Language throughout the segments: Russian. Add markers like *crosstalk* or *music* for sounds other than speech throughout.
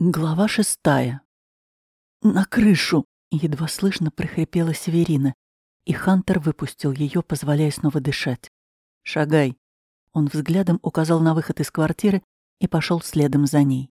Глава шестая. «На крышу!» — едва слышно прохрипела Северина, и Хантер выпустил ее, позволяя снова дышать. «Шагай!» Он взглядом указал на выход из квартиры и пошел следом за ней.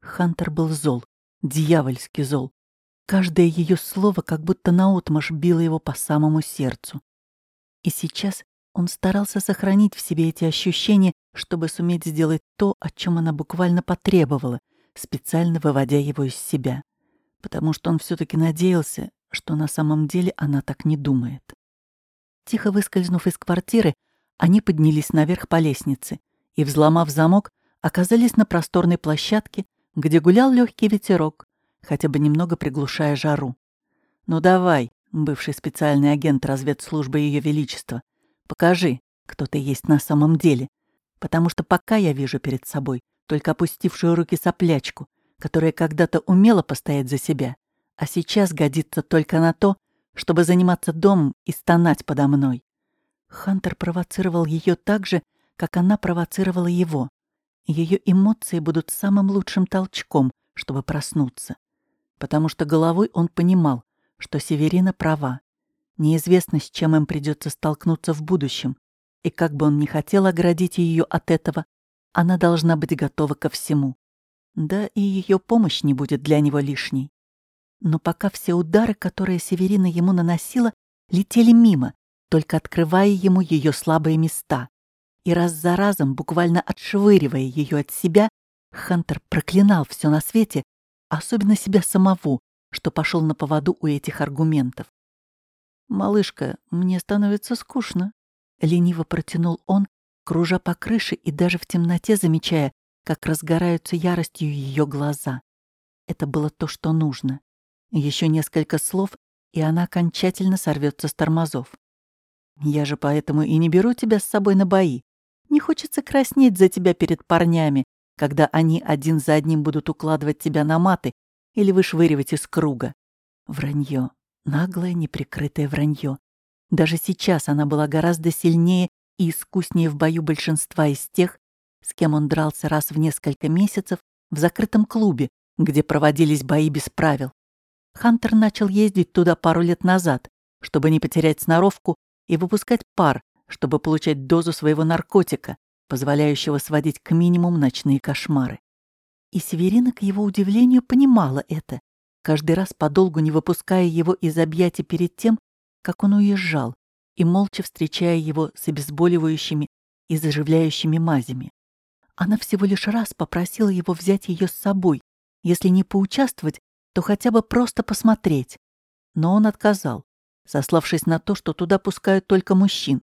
Хантер был зол, дьявольски зол. Каждое ее слово как будто наотмашь било его по самому сердцу. И сейчас он старался сохранить в себе эти ощущения, чтобы суметь сделать то, о чем она буквально потребовала — специально выводя его из себя, потому что он все-таки надеялся, что на самом деле она так не думает. Тихо выскользнув из квартиры, они поднялись наверх по лестнице и, взломав замок, оказались на просторной площадке, где гулял легкий ветерок, хотя бы немного приглушая жару. «Ну давай, бывший специальный агент разведслужбы Ее Величества, покажи, кто ты есть на самом деле, потому что пока я вижу перед собой только опустившую руки соплячку, которая когда-то умела постоять за себя, а сейчас годится только на то, чтобы заниматься домом и стонать подо мной. Хантер провоцировал ее так же, как она провоцировала его. Ее эмоции будут самым лучшим толчком, чтобы проснуться. Потому что головой он понимал, что Северина права. Неизвестно, с чем им придется столкнуться в будущем, и как бы он ни хотел оградить ее от этого, она должна быть готова ко всему. Да и ее помощь не будет для него лишней. Но пока все удары, которые Северина ему наносила, летели мимо, только открывая ему ее слабые места. И раз за разом, буквально отшвыривая ее от себя, Хантер проклинал все на свете, особенно себя самого, что пошел на поводу у этих аргументов. «Малышка, мне становится скучно», — лениво протянул он, кружа по крыше и даже в темноте замечая, как разгораются яростью ее глаза. Это было то, что нужно. Еще несколько слов, и она окончательно сорвется с тормозов. Я же поэтому и не беру тебя с собой на бои. Не хочется краснеть за тебя перед парнями, когда они один за одним будут укладывать тебя на маты или вышвыривать из круга. Вранье. Наглое, неприкрытое вранье. Даже сейчас она была гораздо сильнее и искуснее в бою большинства из тех, с кем он дрался раз в несколько месяцев в закрытом клубе, где проводились бои без правил. Хантер начал ездить туда пару лет назад, чтобы не потерять сноровку и выпускать пар, чтобы получать дозу своего наркотика, позволяющего сводить к минимуму ночные кошмары. И Северина, к его удивлению, понимала это, каждый раз подолгу не выпуская его из объятий перед тем, как он уезжал, и молча встречая его с обезболивающими и заживляющими мазями. Она всего лишь раз попросила его взять ее с собой, если не поучаствовать, то хотя бы просто посмотреть. Но он отказал, сославшись на то, что туда пускают только мужчин.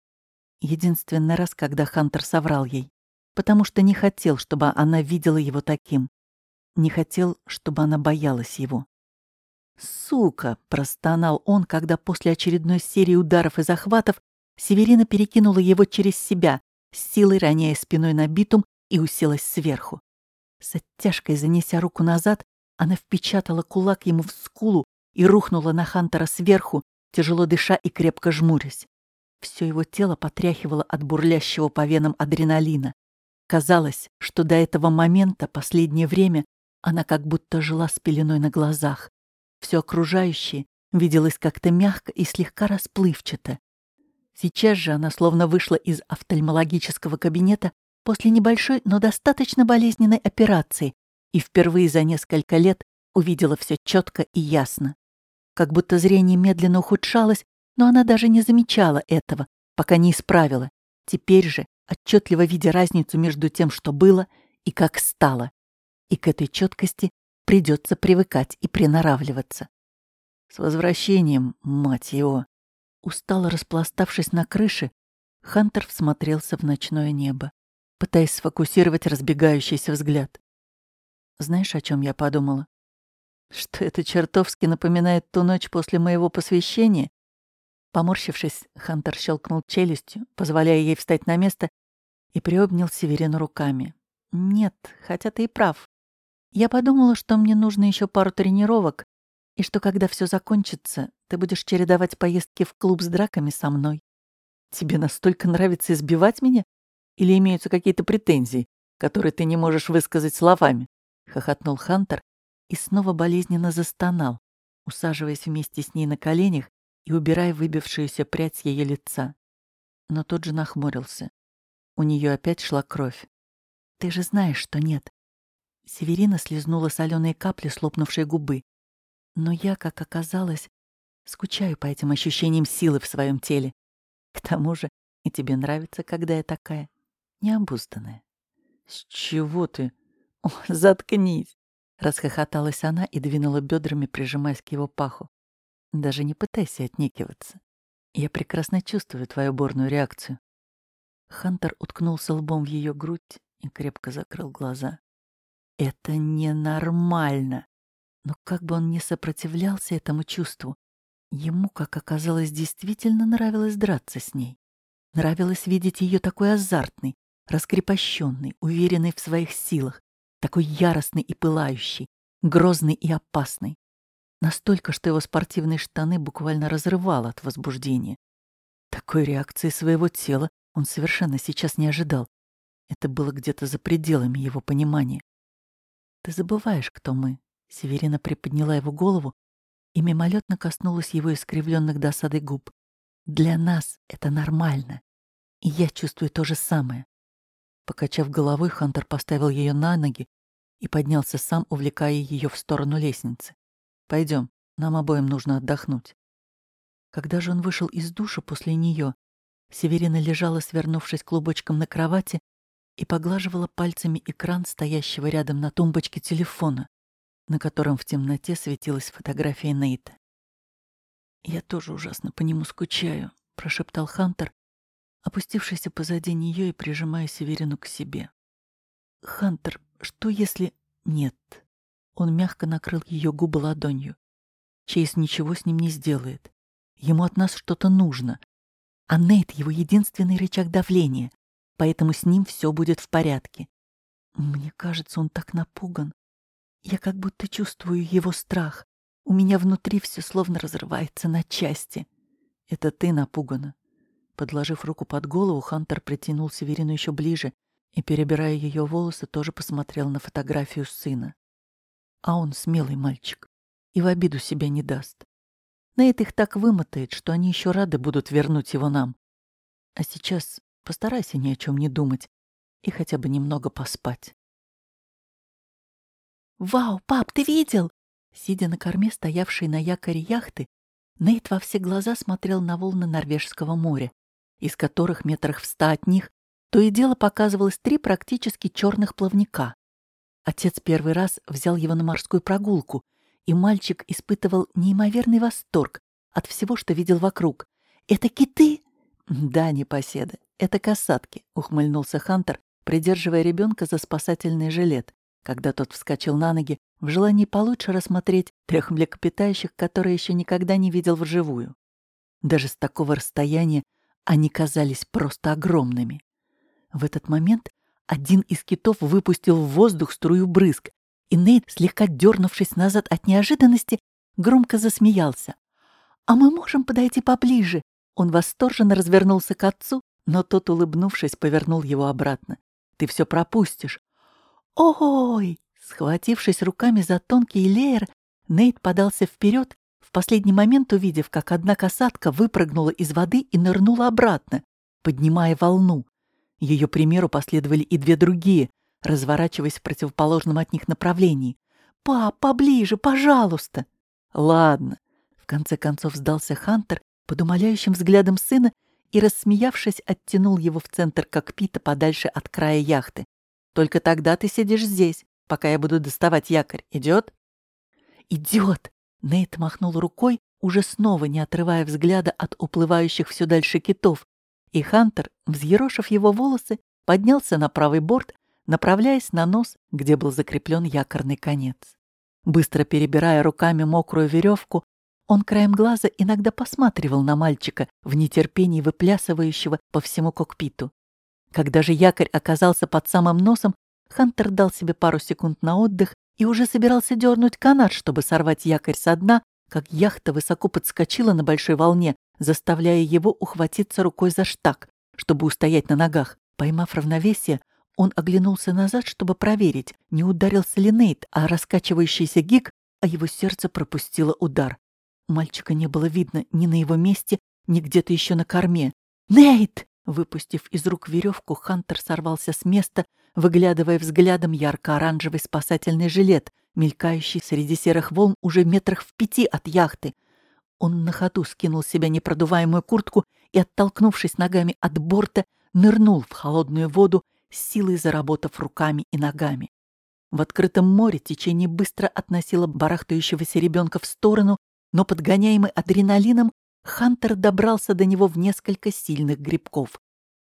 Единственный раз, когда Хантер соврал ей, потому что не хотел, чтобы она видела его таким. Не хотел, чтобы она боялась его. «Сука!» — простонал он, когда после очередной серии ударов и захватов Северина перекинула его через себя, силой роняя спиной на битум и уселась сверху. С оттяжкой занеся руку назад, она впечатала кулак ему в скулу и рухнула на Хантера сверху, тяжело дыша и крепко жмурясь. Все его тело потряхивало от бурлящего по венам адреналина. Казалось, что до этого момента, последнее время, она как будто жила с пеленой на глазах. Все окружающее виделось как-то мягко и слегка расплывчато. Сейчас же она словно вышла из офтальмологического кабинета после небольшой, но достаточно болезненной операции и впервые за несколько лет увидела все четко и ясно. Как будто зрение медленно ухудшалось, но она даже не замечала этого, пока не исправила. Теперь же, отчетливо видя разницу между тем, что было, и как стало. И к этой четкости Придется привыкать и приноравливаться. С возвращением, мать его. Устало распластавшись на крыше, Хантер всмотрелся в ночное небо, пытаясь сфокусировать разбегающийся взгляд. Знаешь, о чем я подумала? Что это чертовски напоминает ту ночь после моего посвящения? Поморщившись, Хантер щелкнул челюстью, позволяя ей встать на место, и приобнял Северину руками. «Нет, хотя ты и прав. Я подумала, что мне нужно еще пару тренировок, и что когда все закончится, ты будешь чередовать поездки в клуб с драками со мной. Тебе настолько нравится избивать меня? Или имеются какие-то претензии, которые ты не можешь высказать словами? хохотнул Хантер и снова болезненно застонал, усаживаясь вместе с ней на коленях и убирая выбившуюся прядь с ее лица. Но тот же нахмурился. У нее опять шла кровь. «Ты же знаешь, что нет». Северина слезнула соленые капли, слопнувшие губы. Но я, как оказалось, скучаю по этим ощущениям силы в своем теле. К тому же и тебе нравится, когда я такая необузданная. «С чего ты?» «О, заткнись!» — расхохоталась она и двинула бедрами, прижимаясь к его паху. «Даже не пытайся отнекиваться. Я прекрасно чувствую твою бурную реакцию». Хантер уткнулся лбом в ее грудь и крепко закрыл глаза. «Это ненормально!» Но как бы он ни сопротивлялся этому чувству, ему, как оказалось, действительно нравилось драться с ней. Нравилось видеть ее такой азартной, раскрепощенной, уверенной в своих силах, такой яростный и пылающий, грозный и опасный. Настолько, что его спортивные штаны буквально разрывало от возбуждения. Такой реакции своего тела он совершенно сейчас не ожидал. Это было где-то за пределами его понимания. «Ты забываешь, кто мы», — Северина приподняла его голову и мимолетно коснулась его искривленных досадой губ. «Для нас это нормально, и я чувствую то же самое». Покачав головой, Хантер поставил ее на ноги и поднялся сам, увлекая ее в сторону лестницы. Пойдем, нам обоим нужно отдохнуть. Когда же он вышел из душа после нее, Северина лежала, свернувшись клубочком на кровати, и поглаживала пальцами экран стоящего рядом на тумбочке телефона, на котором в темноте светилась фотография Нейта. «Я тоже ужасно по нему скучаю», — прошептал Хантер, опустившийся позади нее и прижимая Северину к себе. «Хантер, что если...» «Нет». Он мягко накрыл ее губы ладонью. Чейз ничего с ним не сделает. Ему от нас что-то нужно. А Нейт — его единственный рычаг давления, поэтому с ним все будет в порядке. Мне кажется, он так напуган. Я как будто чувствую его страх. У меня внутри все словно разрывается на части. Это ты напугана. Подложив руку под голову, Хантер притянул Северину еще ближе и, перебирая ее волосы, тоже посмотрел на фотографию сына. А он смелый мальчик и в обиду себя не даст. Нейт их так вымотает, что они еще рады будут вернуть его нам. А сейчас постарайся ни о чем не думать и хотя бы немного поспать. «Вау, пап, ты видел?» Сидя на корме, стоявшей на якоре яхты, Нейт во все глаза смотрел на волны Норвежского моря, из которых метрах в ста от них то и дело показывалось три практически черных плавника. Отец первый раз взял его на морскую прогулку, и мальчик испытывал неимоверный восторг от всего, что видел вокруг. «Это киты?» «Да, непоседы, это касатки», — ухмыльнулся Хантер, придерживая ребенка за спасательный жилет, когда тот вскочил на ноги в желании получше рассмотреть трех млекопитающих, которые еще никогда не видел вживую. Даже с такого расстояния они казались просто огромными. В этот момент один из китов выпустил в воздух струю брызг, и Нейт, слегка дернувшись назад от неожиданности, громко засмеялся. «А мы можем подойти поближе?» Он восторженно развернулся к отцу, но тот, улыбнувшись, повернул его обратно. «Ты все пропустишь». «Ой!» Схватившись руками за тонкий леер, Нейт подался вперед, в последний момент увидев, как одна касатка выпрыгнула из воды и нырнула обратно, поднимая волну. Ее примеру последовали и две другие, разворачиваясь в противоположном от них направлении. «Пап, поближе, пожалуйста!» «Ладно», — в конце концов сдался Хантер под умоляющим взглядом сына и, рассмеявшись, оттянул его в центр кокпита подальше от края яхты. «Только тогда ты сидишь здесь, пока я буду доставать якорь. Идет?» «Идет!» — Нейт махнул рукой, уже снова не отрывая взгляда от уплывающих все дальше китов, и Хантер, взъерошив его волосы, поднялся на правый борт, направляясь на нос, где был закреплен якорный конец. Быстро перебирая руками мокрую веревку, он краем глаза иногда посматривал на мальчика в нетерпении выплясывающего по всему кокпиту. Когда же якорь оказался под самым носом, Хантер дал себе пару секунд на отдых и уже собирался дернуть канат, чтобы сорвать якорь со дна, как яхта высоко подскочила на большой волне, заставляя его ухватиться рукой за штаг, чтобы устоять на ногах. Поймав равновесие, Он оглянулся назад, чтобы проверить, не ударился ли Нейт, а раскачивающийся гик, а его сердце пропустило удар. Мальчика не было видно ни на его месте, ни где-то еще на корме. «Нейт!» Выпустив из рук веревку, Хантер сорвался с места, выглядывая взглядом ярко-оранжевый спасательный жилет, мелькающий среди серых волн уже метрах в пяти от яхты. Он на ходу скинул с себя непродуваемую куртку и, оттолкнувшись ногами от борта, нырнул в холодную воду, силой заработав руками и ногами. В открытом море течение быстро относило барахтающегося ребенка в сторону, но, подгоняемый адреналином, Хантер добрался до него в несколько сильных грибков.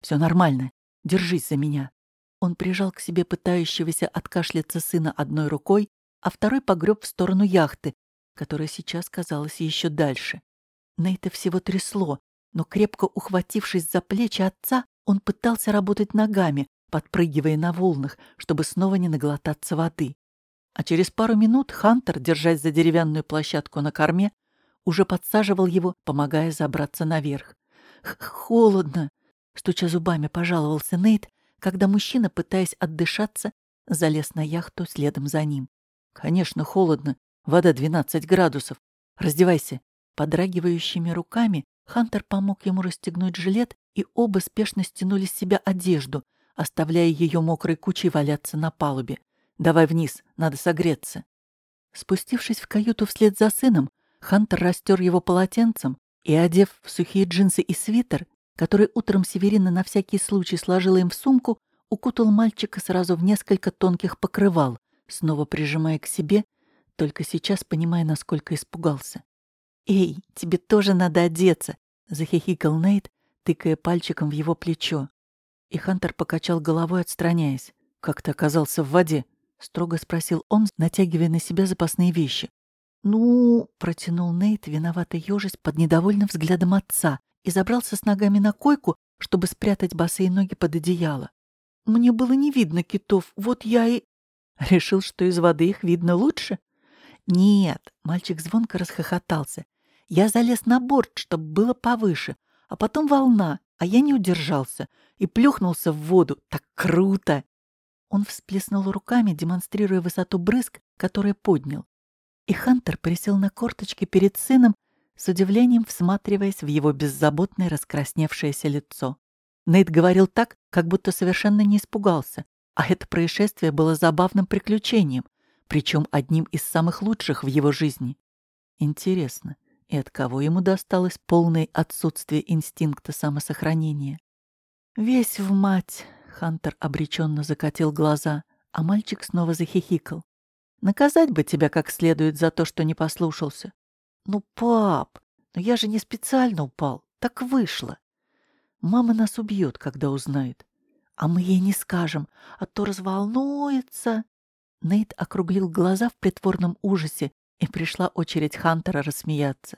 «Все нормально. Держись за меня». Он прижал к себе пытающегося откашляться сына одной рукой, а второй погреб в сторону яхты, которая сейчас казалась еще дальше. Нейта всего трясло, но, крепко ухватившись за плечи отца, он пытался работать ногами, подпрыгивая на волнах, чтобы снова не наглотаться воды. А через пару минут Хантер, держась за деревянную площадку на корме, уже подсаживал его, помогая забраться наверх. «Холодно!» — стуча зубами, пожаловался Нейт, когда мужчина, пытаясь отдышаться, залез на яхту следом за ним. «Конечно, холодно. Вода 12 градусов. Раздевайся». Подрагивающими руками Хантер помог ему расстегнуть жилет, и оба спешно стянули с себя одежду, оставляя ее мокрой кучей валяться на палубе. «Давай вниз, надо согреться». Спустившись в каюту вслед за сыном, Хантер растер его полотенцем и, одев в сухие джинсы и свитер, который утром Северина на всякий случай сложила им в сумку, укутал мальчика сразу в несколько тонких покрывал, снова прижимая к себе, только сейчас понимая, насколько испугался. «Эй, тебе тоже надо одеться!» — захихикал Нейт, тыкая пальчиком в его плечо. И Хантер покачал головой, отстраняясь. «Как ты оказался в воде?» — строго спросил он, натягивая на себя запасные вещи. «Ну...» — протянул Нейт, виновато ежась под недовольным взглядом отца, и забрался с ногами на койку, чтобы спрятать босые ноги под одеяло. «Мне было не видно китов, вот я и...» *laughs* «Решил, что из воды их видно лучше?» «Нет», — мальчик звонко расхохотался. «Я залез на борт, чтобы было повыше, а потом волна, а я не удержался и плюхнулся в воду. Так круто!» Он всплеснул руками, демонстрируя высоту брызг, который поднял и Хантер присел на корточки перед сыном, с удивлением всматриваясь в его беззаботное раскрасневшееся лицо. Нейт говорил так, как будто совершенно не испугался, а это происшествие было забавным приключением, причем одним из самых лучших в его жизни. Интересно, и от кого ему досталось полное отсутствие инстинкта самосохранения? «Весь в мать!» — Хантер обреченно закатил глаза, а мальчик снова захихикал. Наказать бы тебя как следует за то, что не послушался. Ну, пап, но я же не специально упал. Так вышло. Мама нас убьет, когда узнает. А мы ей не скажем, а то разволнуется. Нейт округлил глаза в притворном ужасе, и пришла очередь Хантера рассмеяться.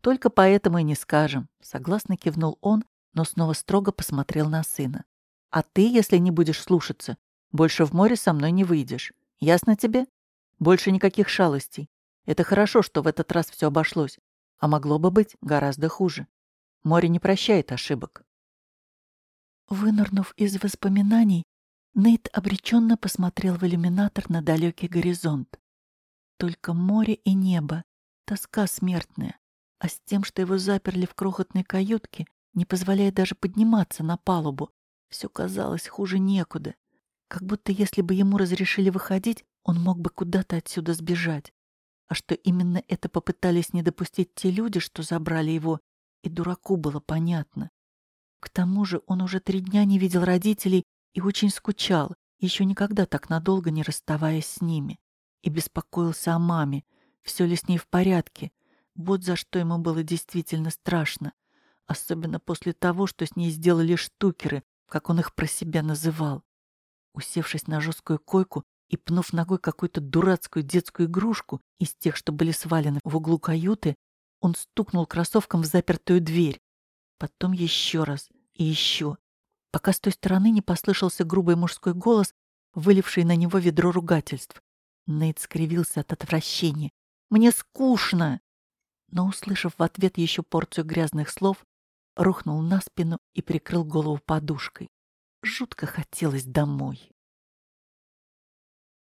«Только поэтому и не скажем», — согласно кивнул он, но снова строго посмотрел на сына. «А ты, если не будешь слушаться, больше в море со мной не выйдешь. Ясно тебе?» Больше никаких шалостей. Это хорошо, что в этот раз все обошлось, а могло бы быть гораздо хуже. Море не прощает ошибок. Вынырнув из воспоминаний, Нейт обреченно посмотрел в иллюминатор на далекий горизонт. Только море и небо, тоска смертная, а с тем, что его заперли в крохотной каютке, не позволяя даже подниматься на палубу, все казалось хуже некуда. Как будто если бы ему разрешили выходить, он мог бы куда-то отсюда сбежать. А что именно это попытались не допустить те люди, что забрали его, и дураку было понятно. К тому же он уже три дня не видел родителей и очень скучал, еще никогда так надолго не расставаясь с ними. И беспокоился о маме, все ли с ней в порядке. Вот за что ему было действительно страшно. Особенно после того, что с ней сделали штукеры, как он их про себя называл. Усевшись на жесткую койку, и, пнув ногой какую-то дурацкую детскую игрушку из тех, что были свалены в углу каюты, он стукнул кроссовком в запертую дверь. Потом еще раз и еще, пока с той стороны не послышался грубый мужской голос, выливший на него ведро ругательств. Нейт скривился от отвращения. «Мне скучно!» Но, услышав в ответ еще порцию грязных слов, рухнул на спину и прикрыл голову подушкой. жутко хотелось домой.